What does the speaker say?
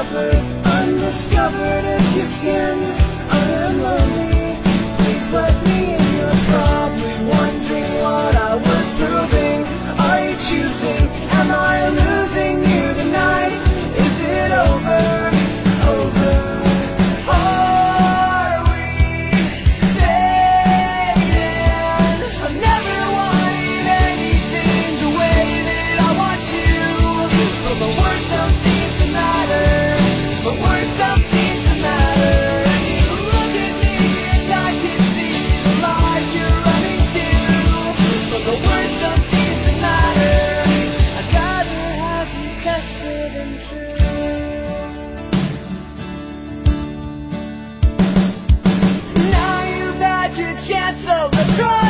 discovered, undiscovered is your skin. I am lonely. Please let me in. So let's try.